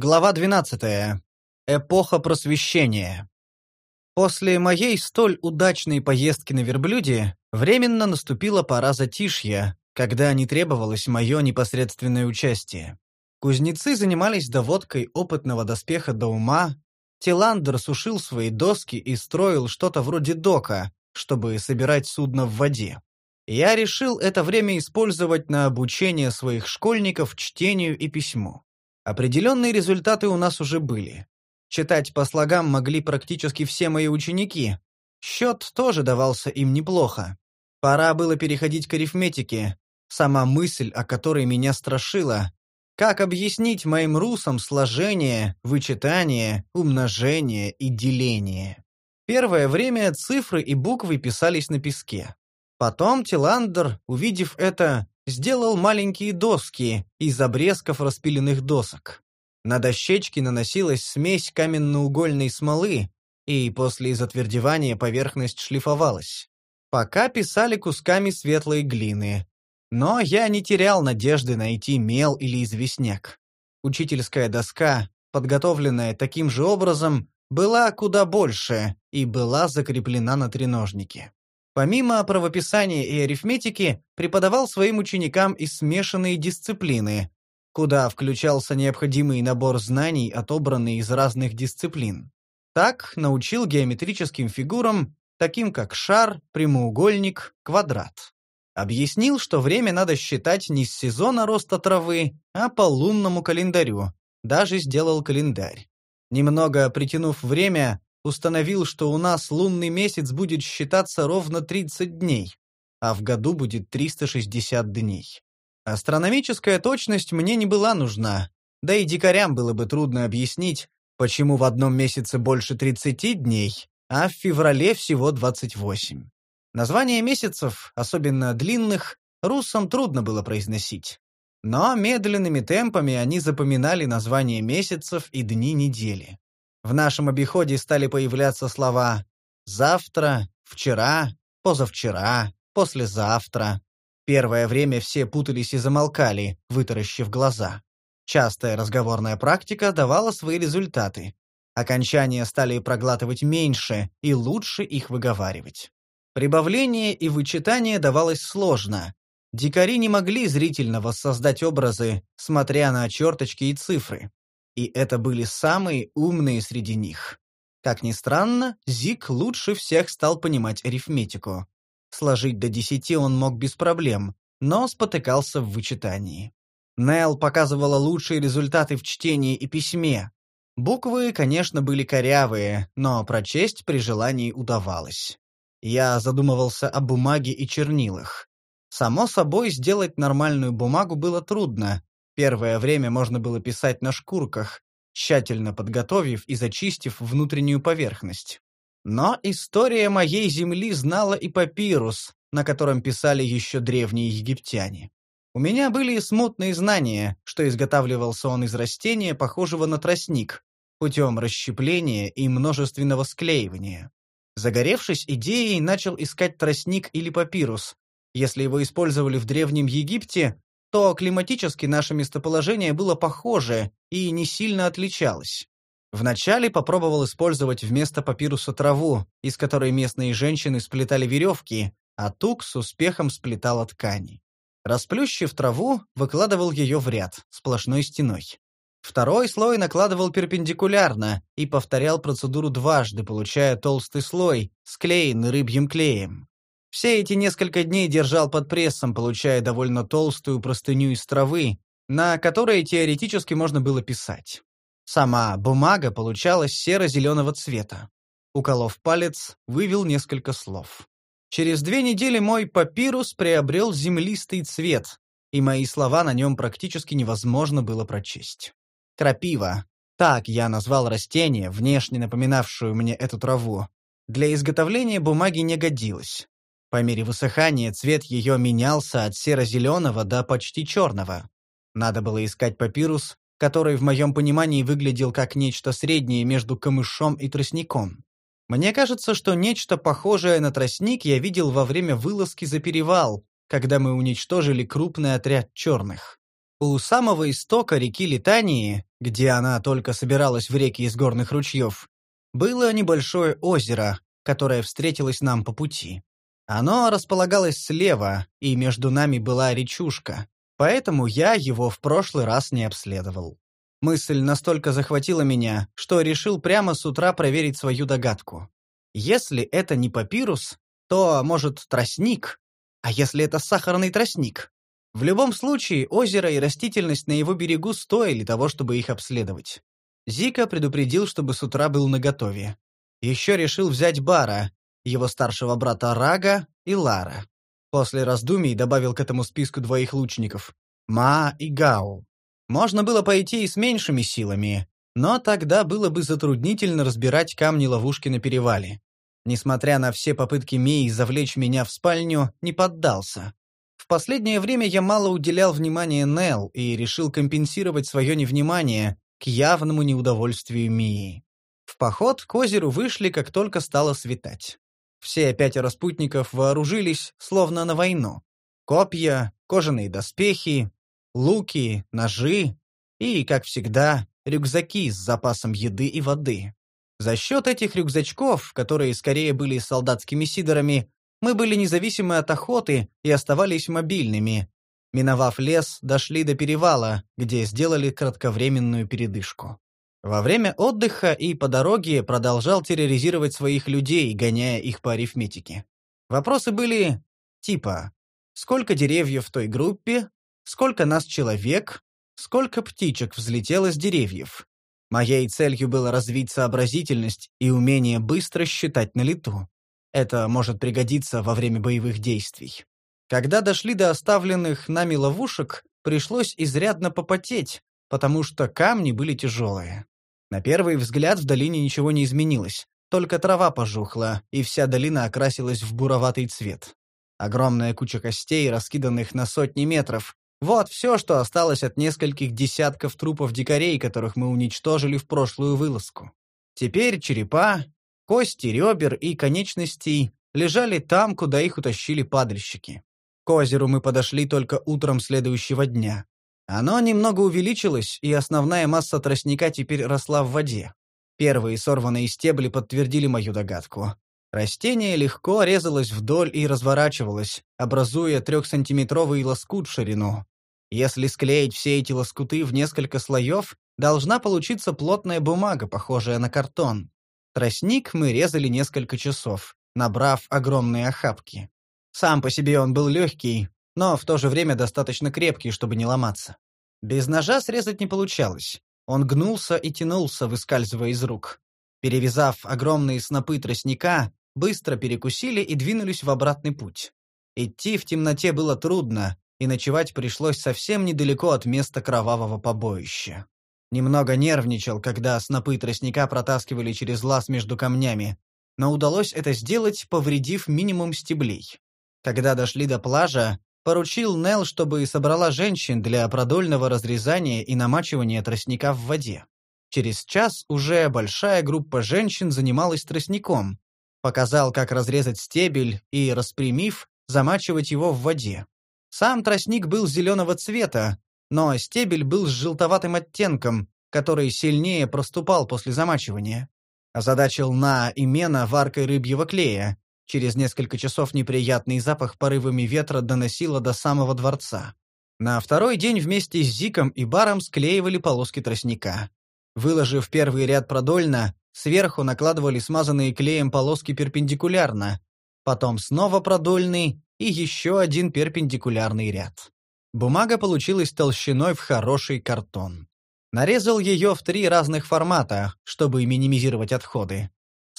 Глава 12. Эпоха просвещения. После моей столь удачной поездки на верблюде временно наступила пора затишья, когда не требовалось мое непосредственное участие. Кузнецы занимались доводкой опытного доспеха до ума, Тиландер сушил свои доски и строил что-то вроде дока, чтобы собирать судно в воде. Я решил это время использовать на обучение своих школьников чтению и письму. Определенные результаты у нас уже были. Читать по слогам могли практически все мои ученики. Счет тоже давался им неплохо. Пора было переходить к арифметике, сама мысль, о которой меня страшила. Как объяснить моим русам сложение, вычитание, умножение и деление? Первое время цифры и буквы писались на песке. Потом Тиландер, увидев это, сделал маленькие доски из обрезков распиленных досок. На дощечки наносилась смесь каменно-угольной смолы, и после затвердевания поверхность шлифовалась. Пока писали кусками светлой глины. Но я не терял надежды найти мел или известняк. Учительская доска, подготовленная таким же образом, была куда больше и была закреплена на треножнике. Помимо правописания и арифметики, преподавал своим ученикам и смешанные дисциплины, куда включался необходимый набор знаний, отобранный из разных дисциплин. Так научил геометрическим фигурам, таким как шар, прямоугольник, квадрат. Объяснил, что время надо считать не с сезона роста травы, а по лунному календарю. Даже сделал календарь. Немного притянув время, установил, что у нас лунный месяц будет считаться ровно 30 дней, а в году будет 360 дней. Астрономическая точность мне не была нужна, да и дикарям было бы трудно объяснить, почему в одном месяце больше 30 дней, а в феврале всего 28. Названия месяцев, особенно длинных, русам трудно было произносить. Но медленными темпами они запоминали названия месяцев и дни недели. В нашем обиходе стали появляться слова «завтра», «вчера», «позавчера», «послезавтра». Первое время все путались и замолкали, вытаращив глаза. Частая разговорная практика давала свои результаты. Окончания стали проглатывать меньше и лучше их выговаривать. Прибавление и вычитание давалось сложно. Дикари не могли зрительно воссоздать образы, смотря на черточки и цифры и это были самые умные среди них. Как ни странно, Зик лучше всех стал понимать арифметику. Сложить до десяти он мог без проблем, но спотыкался в вычитании. Нел показывала лучшие результаты в чтении и письме. Буквы, конечно, были корявые, но прочесть при желании удавалось. Я задумывался о бумаге и чернилах. Само собой, сделать нормальную бумагу было трудно, Первое время можно было писать на шкурках, тщательно подготовив и зачистив внутреннюю поверхность. Но история моей земли знала и папирус, на котором писали еще древние египтяне. У меня были смутные знания, что изготавливался он из растения, похожего на тростник, путем расщепления и множественного склеивания. Загоревшись идеей, начал искать тростник или папирус. Если его использовали в Древнем Египте, то климатически наше местоположение было похоже и не сильно отличалось. Вначале попробовал использовать вместо папируса траву, из которой местные женщины сплетали веревки, а тук с успехом сплетала ткани. Расплющив траву, выкладывал ее в ряд, сплошной стеной. Второй слой накладывал перпендикулярно и повторял процедуру дважды, получая толстый слой, склеенный рыбьим клеем. Все эти несколько дней держал под прессом, получая довольно толстую простыню из травы, на которой теоретически можно было писать. Сама бумага получалась серо-зеленого цвета. Уколов палец, вывел несколько слов. Через две недели мой папирус приобрел землистый цвет, и мои слова на нем практически невозможно было прочесть. Крапива. Так я назвал растение, внешне напоминавшую мне эту траву. Для изготовления бумаги не годилось. По мере высыхания цвет ее менялся от серо-зеленого до почти черного. Надо было искать папирус, который в моем понимании выглядел как нечто среднее между камышом и тростником. Мне кажется, что нечто похожее на тростник я видел во время вылазки за перевал, когда мы уничтожили крупный отряд черных. У самого истока реки Литании, где она только собиралась в реки из горных ручьев, было небольшое озеро, которое встретилось нам по пути. Оно располагалось слева, и между нами была речушка, поэтому я его в прошлый раз не обследовал. Мысль настолько захватила меня, что решил прямо с утра проверить свою догадку. Если это не папирус, то, может, тростник? А если это сахарный тростник? В любом случае, озеро и растительность на его берегу стоили того, чтобы их обследовать. Зика предупредил, чтобы с утра был наготове. Еще решил взять Бара, его старшего брата Рага и Лара. После раздумий добавил к этому списку двоих лучников — Ма и Гау. Можно было пойти и с меньшими силами, но тогда было бы затруднительно разбирать камни-ловушки на перевале. Несмотря на все попытки Мии завлечь меня в спальню, не поддался. В последнее время я мало уделял внимания Нел и решил компенсировать свое невнимание к явному неудовольствию Мии. В поход к озеру вышли, как только стало светать. Все пятеро спутников вооружились, словно на войну. Копья, кожаные доспехи, луки, ножи и, как всегда, рюкзаки с запасом еды и воды. За счет этих рюкзачков, которые скорее были солдатскими сидорами, мы были независимы от охоты и оставались мобильными. Миновав лес, дошли до перевала, где сделали кратковременную передышку. Во время отдыха и по дороге продолжал терроризировать своих людей, гоняя их по арифметике. Вопросы были типа «Сколько деревьев в той группе?», «Сколько нас человек?», «Сколько птичек взлетело с деревьев?». Моей целью было развить сообразительность и умение быстро считать на лету. Это может пригодиться во время боевых действий. Когда дошли до оставленных нами ловушек, пришлось изрядно попотеть, потому что камни были тяжелые. На первый взгляд в долине ничего не изменилось, только трава пожухла, и вся долина окрасилась в буроватый цвет. Огромная куча костей, раскиданных на сотни метров, вот все, что осталось от нескольких десятков трупов дикарей, которых мы уничтожили в прошлую вылазку. Теперь черепа, кости ребер и конечностей лежали там, куда их утащили падальщики. К озеру мы подошли только утром следующего дня. Оно немного увеличилось, и основная масса тростника теперь росла в воде. Первые сорванные стебли подтвердили мою догадку. Растение легко резалось вдоль и разворачивалось, образуя трехсантиметровый лоскут в ширину. Если склеить все эти лоскуты в несколько слоев, должна получиться плотная бумага, похожая на картон. Тростник мы резали несколько часов, набрав огромные охапки. Сам по себе он был легкий, но в то же время достаточно крепкий, чтобы не ломаться. Без ножа срезать не получалось. Он гнулся и тянулся, выскальзывая из рук. Перевязав огромные снопы тростника, быстро перекусили и двинулись в обратный путь. Идти в темноте было трудно, и ночевать пришлось совсем недалеко от места кровавого побоища. Немного нервничал, когда снопы тростника протаскивали через лаз между камнями, но удалось это сделать, повредив минимум стеблей. Когда дошли до плажа, поручил Нел, чтобы собрала женщин для продольного разрезания и намачивания тростника в воде. Через час уже большая группа женщин занималась тростником, Показал, как разрезать стебель и, распрямив, замачивать его в воде. Сам тростник был зеленого цвета, но стебель был с желтоватым оттенком, который сильнее проступал после замачивания. Озадачил На и Мена варкой рыбьего клея. Через несколько часов неприятный запах порывами ветра доносило до самого дворца. На второй день вместе с Зиком и Баром склеивали полоски тростника. Выложив первый ряд продольно, Сверху накладывали смазанные клеем полоски перпендикулярно, потом снова продольный и еще один перпендикулярный ряд. Бумага получилась толщиной в хороший картон. Нарезал ее в три разных формата, чтобы минимизировать отходы.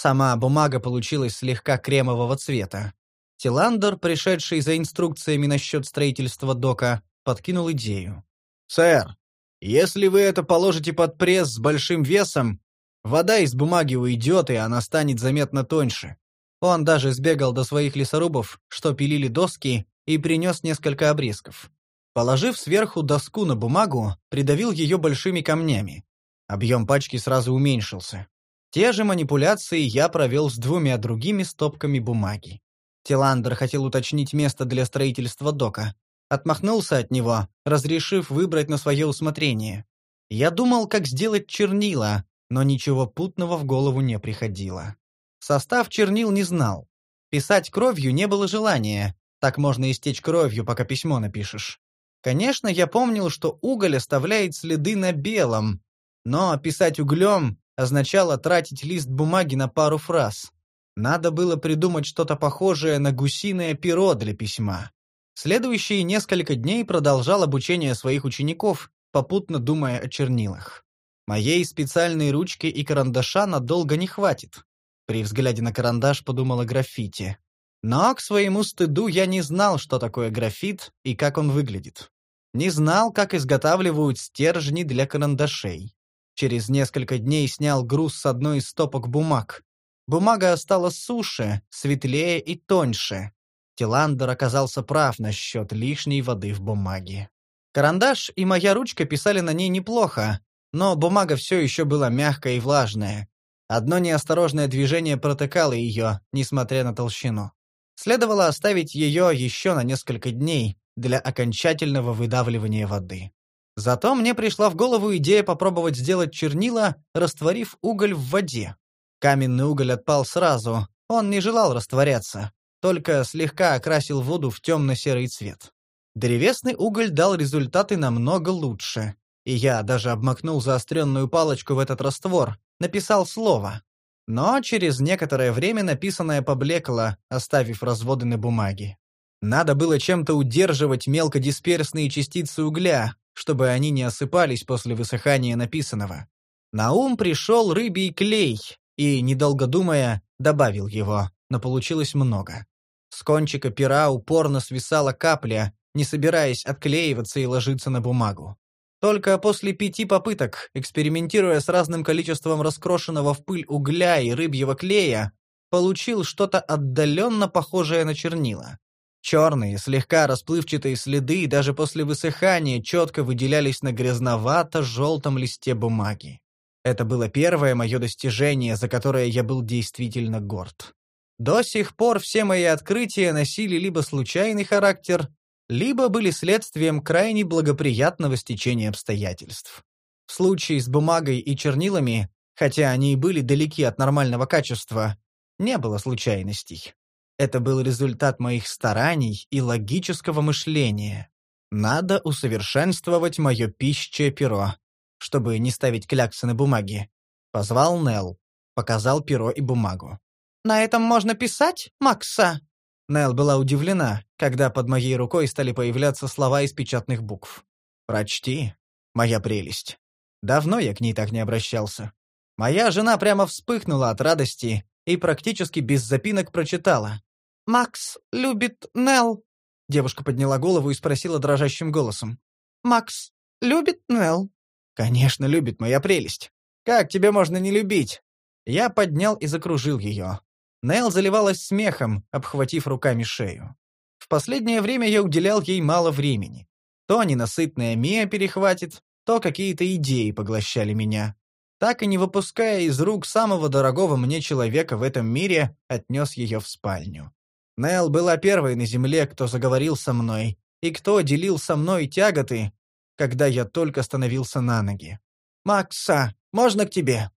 Сама бумага получилась слегка кремового цвета. Тиландер, пришедший за инструкциями насчет строительства дока, подкинул идею. «Сэр, если вы это положите под пресс с большим весом, Вода из бумаги уйдет, и она станет заметно тоньше. Он даже сбегал до своих лесорубов, что пилили доски, и принес несколько обрезков. Положив сверху доску на бумагу, придавил ее большими камнями. Объем пачки сразу уменьшился. Те же манипуляции я провел с двумя другими стопками бумаги. Тиландер хотел уточнить место для строительства дока. Отмахнулся от него, разрешив выбрать на свое усмотрение. Я думал, как сделать чернила, но ничего путного в голову не приходило. Состав чернил не знал. Писать кровью не было желания, так можно истечь кровью, пока письмо напишешь. Конечно, я помнил, что уголь оставляет следы на белом, но писать углем означало тратить лист бумаги на пару фраз. Надо было придумать что-то похожее на гусиное перо для письма. Следующие несколько дней продолжал обучение своих учеников, попутно думая о чернилах. Моей специальной ручки и карандаша надолго не хватит. При взгляде на карандаш подумала граффити. Но, к своему стыду, я не знал, что такое графит и как он выглядит. Не знал, как изготавливают стержни для карандашей. Через несколько дней снял груз с одной из стопок бумаг. Бумага осталась суше, светлее и тоньше. Тиландер оказался прав насчет лишней воды в бумаге. Карандаш и моя ручка писали на ней неплохо, но бумага все еще была мягкая и влажная. Одно неосторожное движение протыкало ее, несмотря на толщину. Следовало оставить ее еще на несколько дней для окончательного выдавливания воды. Зато мне пришла в голову идея попробовать сделать чернила, растворив уголь в воде. Каменный уголь отпал сразу, он не желал растворяться только слегка окрасил воду в темно-серый цвет. Древесный уголь дал результаты намного лучше, и я даже обмакнул заостренную палочку в этот раствор, написал слово. Но через некоторое время написанное поблекло, оставив разводы на бумаге. Надо было чем-то удерживать мелкодисперсные частицы угля, чтобы они не осыпались после высыхания написанного. На ум пришел рыбий клей, и, недолго думая, добавил его но получилось много. С кончика пера упорно свисала капля, не собираясь отклеиваться и ложиться на бумагу. Только после пяти попыток, экспериментируя с разным количеством раскрошенного в пыль угля и рыбьего клея, получил что-то отдаленно похожее на чернила. Черные, слегка расплывчатые следы даже после высыхания четко выделялись на грязновато-желтом листе бумаги. Это было первое мое достижение, за которое я был действительно горд. До сих пор все мои открытия носили либо случайный характер, либо были следствием крайне благоприятного стечения обстоятельств. В случае с бумагой и чернилами, хотя они и были далеки от нормального качества, не было случайностей. Это был результат моих стараний и логического мышления. Надо усовершенствовать мое пищее перо, чтобы не ставить кляксы на бумаге. Позвал Нел, показал перо и бумагу. На этом можно писать, Макса?» Нел была удивлена, когда под моей рукой стали появляться слова из печатных букв. «Прочти, моя прелесть». Давно я к ней так не обращался. Моя жена прямо вспыхнула от радости и практически без запинок прочитала. «Макс любит Нел». Девушка подняла голову и спросила дрожащим голосом. «Макс любит Нел?» «Конечно, любит, моя прелесть. Как тебе можно не любить?» Я поднял и закружил ее. Нел заливалась смехом, обхватив руками шею. В последнее время я уделял ей мало времени. То ненасытная Мия перехватит, то какие-то идеи поглощали меня. Так и не выпуская из рук самого дорогого мне человека в этом мире, отнес ее в спальню. Нел была первой на земле, кто заговорил со мной, и кто делил со мной тяготы, когда я только становился на ноги. «Макса, можно к тебе?»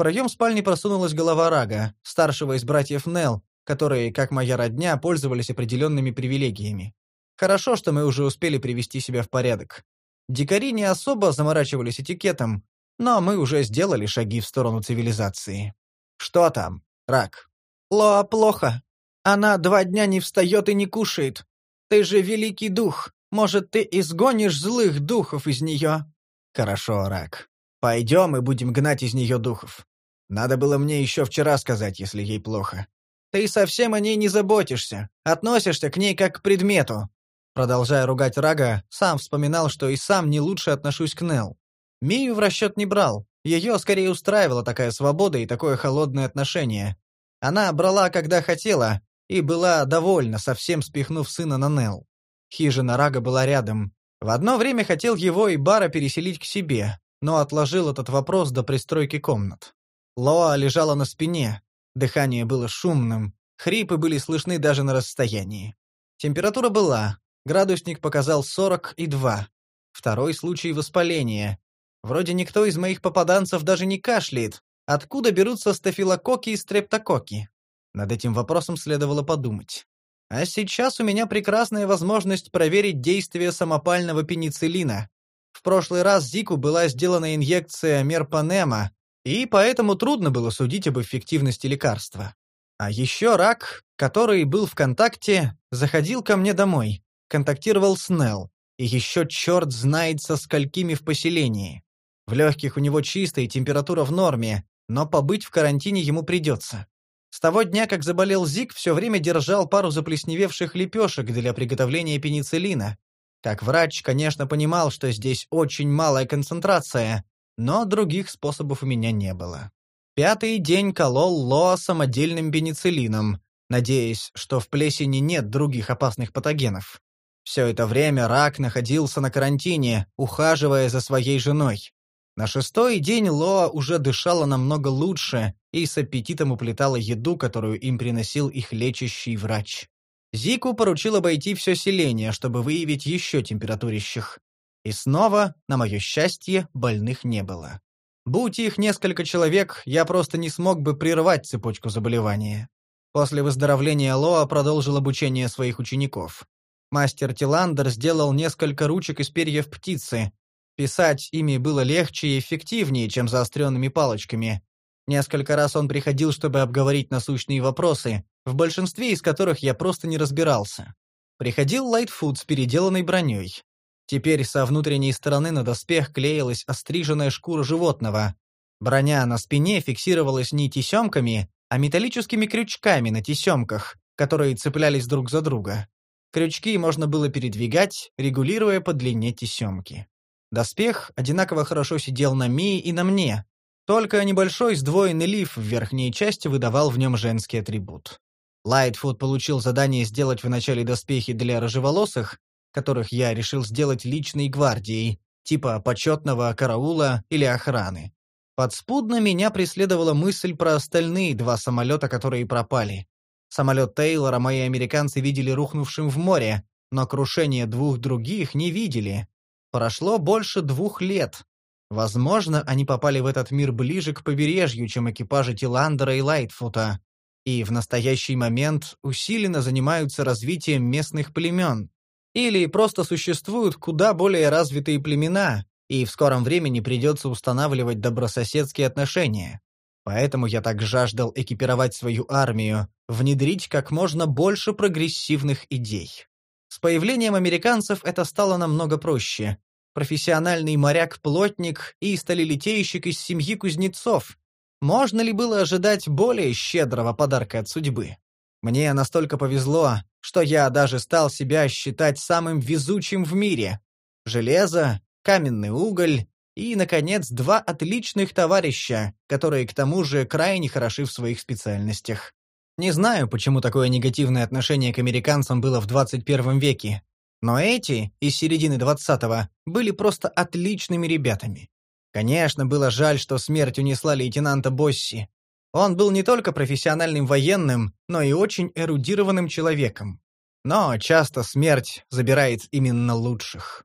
проем спальни просунулась голова Рага, старшего из братьев Нел, которые, как моя родня, пользовались определенными привилегиями. Хорошо, что мы уже успели привести себя в порядок. Дикари не особо заморачивались этикетом, но мы уже сделали шаги в сторону цивилизации. «Что там, Рак?» «Лоа плохо. Она два дня не встает и не кушает. Ты же великий дух. Может, ты изгонишь злых духов из нее?» «Хорошо, Рак. Пойдем и будем гнать из нее духов. Надо было мне еще вчера сказать, если ей плохо. Ты совсем о ней не заботишься, относишься к ней как к предмету. Продолжая ругать Рага, сам вспоминал, что и сам не лучше отношусь к Нел. Мию в расчет не брал. Ее скорее устраивала такая свобода и такое холодное отношение. Она брала, когда хотела, и была довольна, совсем спихнув сына на Нел. Хижина Рага была рядом. В одно время хотел его и Бара переселить к себе, но отложил этот вопрос до пристройки комнат. Лоа лежала на спине, дыхание было шумным, хрипы были слышны даже на расстоянии. Температура была, Градусник показал 42. Второй случай воспаления. Вроде никто из моих попаданцев даже не кашляет. Откуда берутся стафилококки и стрептококки? Над этим вопросом следовало подумать. А сейчас у меня прекрасная возможность проверить действие самопального пенициллина. В прошлый раз Зику была сделана инъекция мерпанема, и поэтому трудно было судить об эффективности лекарства. А еще рак, который был в контакте, заходил ко мне домой, контактировал с Нелл, и еще черт знает со сколькими в поселении. В легких у него чистая температура в норме, но побыть в карантине ему придется. С того дня, как заболел Зик, все время держал пару заплесневевших лепешек для приготовления пенициллина. Как врач, конечно, понимал, что здесь очень малая концентрация, но других способов у меня не было. Пятый день колол Лоа самодельным пенициллином, надеясь, что в плесени нет других опасных патогенов. Все это время рак находился на карантине, ухаживая за своей женой. На шестой день Лоа уже дышала намного лучше и с аппетитом уплетала еду, которую им приносил их лечащий врач. Зику поручил обойти все селение, чтобы выявить еще температурищих. И снова, на мое счастье, больных не было. Будь их несколько человек, я просто не смог бы прервать цепочку заболевания. После выздоровления Лоа продолжил обучение своих учеников. Мастер Тиландер сделал несколько ручек из перьев птицы. Писать ими было легче и эффективнее, чем заостренными палочками. Несколько раз он приходил, чтобы обговорить насущные вопросы, в большинстве из которых я просто не разбирался. Приходил Лайтфуд с переделанной броней. Теперь со внутренней стороны на доспех клеилась остриженная шкура животного. Броня на спине фиксировалась не тесемками, а металлическими крючками на тесемках, которые цеплялись друг за друга. Крючки можно было передвигать, регулируя по длине тесемки. Доспех одинаково хорошо сидел на Мии и на мне, только небольшой сдвоенный лиф в верхней части выдавал в нем женский атрибут. Лайтфуд получил задание сделать в начале доспехи для рыжеволосых, которых я решил сделать личной гвардией, типа почетного караула или охраны. Подспудно меня преследовала мысль про остальные два самолета, которые пропали. Самолет Тейлора мои американцы видели рухнувшим в море, но крушение двух других не видели. Прошло больше двух лет. Возможно, они попали в этот мир ближе к побережью, чем экипажи Тиландера и Лайтфута, и в настоящий момент усиленно занимаются развитием местных племен. Или просто существуют куда более развитые племена, и в скором времени придется устанавливать добрососедские отношения. Поэтому я так жаждал экипировать свою армию, внедрить как можно больше прогрессивных идей. С появлением американцев это стало намного проще. Профессиональный моряк-плотник и сталелитейщик из семьи кузнецов. Можно ли было ожидать более щедрого подарка от судьбы? Мне настолько повезло, что я даже стал себя считать самым везучим в мире. Железо, каменный уголь и, наконец, два отличных товарища, которые к тому же крайне хороши в своих специальностях. Не знаю, почему такое негативное отношение к американцам было в 21 веке, но эти, из середины 20-го, были просто отличными ребятами. Конечно, было жаль, что смерть унесла лейтенанта Босси, он был не только профессиональным военным, но и очень эрудированным человеком. Но часто смерть забирает именно лучших.